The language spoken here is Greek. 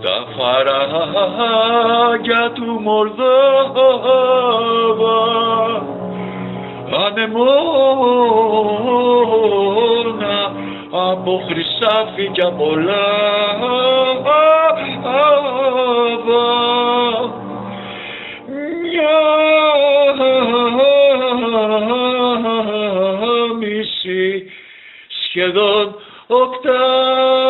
στα φαράγια του Μολδόβα ανεμόνα από χρυσάφι και από λάβα μια μισή σχεδόν οκτά